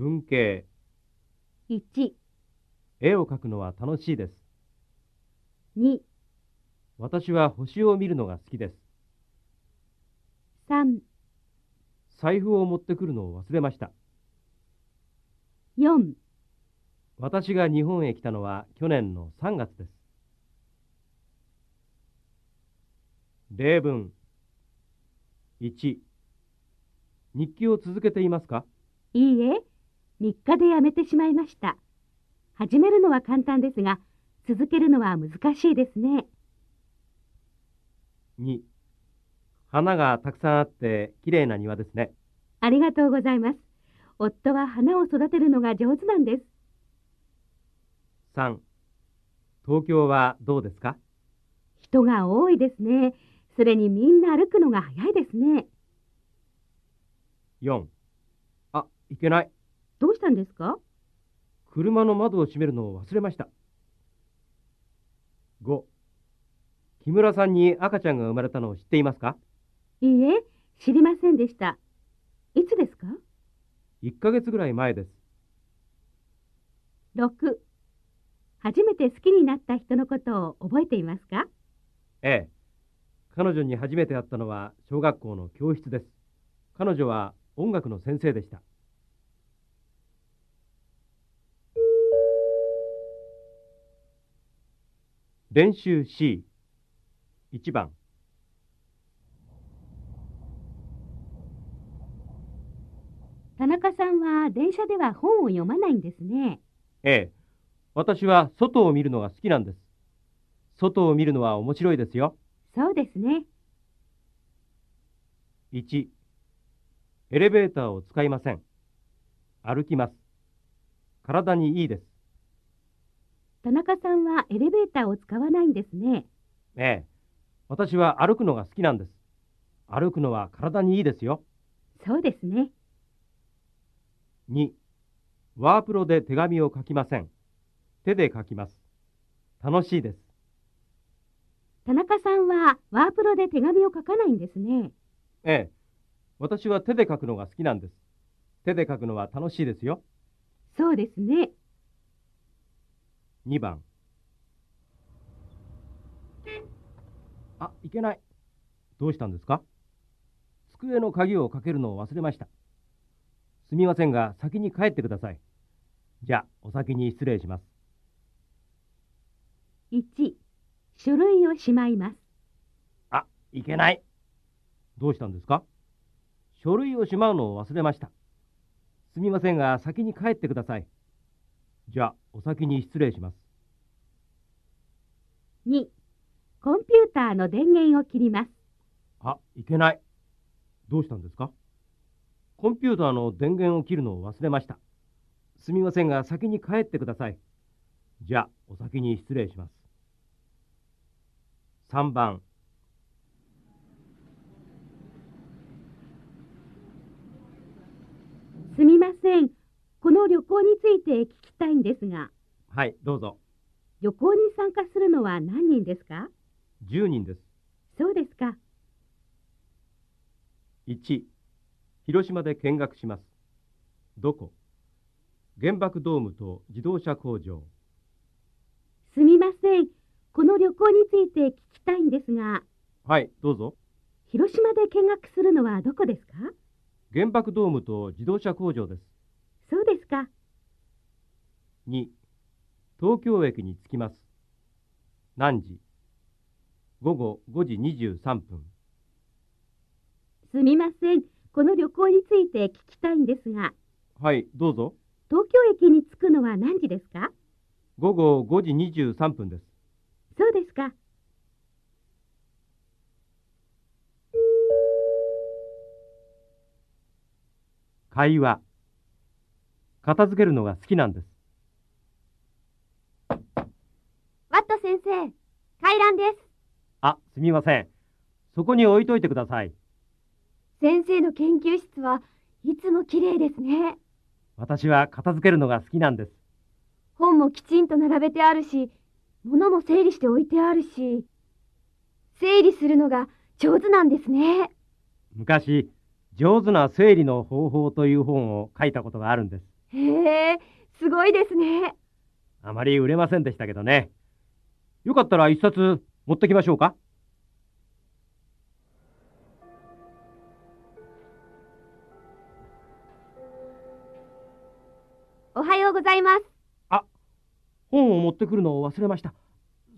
文系。1、絵を描くのは楽しいです。2、私は星を見るのが好きです。3、財布を持ってくるのを忘れました。4、私が日本へ来たのは去年の3月です。例文。1、日記を続けていますか？いいえ、3日でやめてしまいました。始めるのは簡単ですが、続けるのは難しいですね。2、花がたくさんあって綺麗な庭ですね。ありがとうございます。夫は花を育てるのが上手なんです。3、東京はどうですか？人が多いですね。それにみんな歩くのが早いですね。4、あ、いけない。どうしたんですか？車の窓を閉めるのを忘れました。5、木村さんに赤ちゃんが生まれたのを知っていますか？いいえ、知りませんでした。いつですか ?1 ヶ月ぐらい前です。?6、初めて好きになった人のことを覚えていますか？ええ。彼女に初めて会ったのは小学校の教室です。彼女は音楽の先生でした。練習 C。1番。田中さんは電車では本を読まないんですね。ええ。私は外を見るのが好きなんです。外を見るのは面白いですよ。そうですね。1、エレベーターを使いません。歩きます。体にいいです。田中さんはエレベーターを使わないんですね。ええ。私は歩くのが好きなんです。歩くのは体にいいですよ。そうですね。2、ワープロで手紙を書きません。手で書きます。楽しいです。田中さんはワープロで手紙を書かないんですね。ええ。私は手で書くのが好きなんです。手で書くのは楽しいですよ。そうですね。2番。あ、いけない。どうしたんですか？机の鍵をかけるのを忘れました。すみませんが、先に帰ってください。じゃあ、お先に失礼します。1、書類をしまいます。あ、いけない。どうしたんですか？書類をしまうのを忘れました。すみませんが、先に帰ってください。じゃあ、お先に失礼します。2、コンピューターの電源を切ります。あ、いけない。どうしたんですか？コンピューターの電源を切るのを忘れました。すみませんが、先に帰ってください。じゃあ、お先に失礼します。3番。すみません。この旅行について聞きたいんですが、はい、どうぞ。旅行に参加するのは何人ですか？10人です。そうですか。1、広島で見学します。どこ？原爆ドームと自動車工場。すみません。この旅行について聞きたいんですが、はい、どうぞ。広島で見学するのはどこですか？原爆ドームと自動車工場です。そうですか。2、東京駅に着きます。何時？午後5時23分。すみません。この旅行について聞きたいんですが、はい、どうぞ。東京駅に着くのは何時ですか？午後5時23分です。そうですか。会話。片付けるのが好きなんです。ワット先生、回覧です。あ、すみません。そこに置いといてください。先生の研究室はいつも綺麗ですね。私は片付けるのが好きなんです。本もきちんと並べてあるし、物も整理して置いてあるし、整理するのが上手なんですね。昔、上手な整理の方法という本を書いたことがあるんです。へえ、すごいですね。あまり売れませんでしたけどね。よかったら一冊持ってきましょうかおはようございます。あ、本を持ってくるのを忘れました。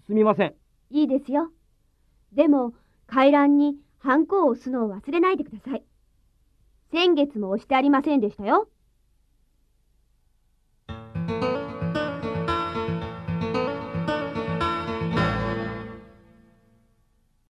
すみません。いいですよ。でも、回覧にハンコを押すのを忘れないでください。先月も押してありませんでしたよ。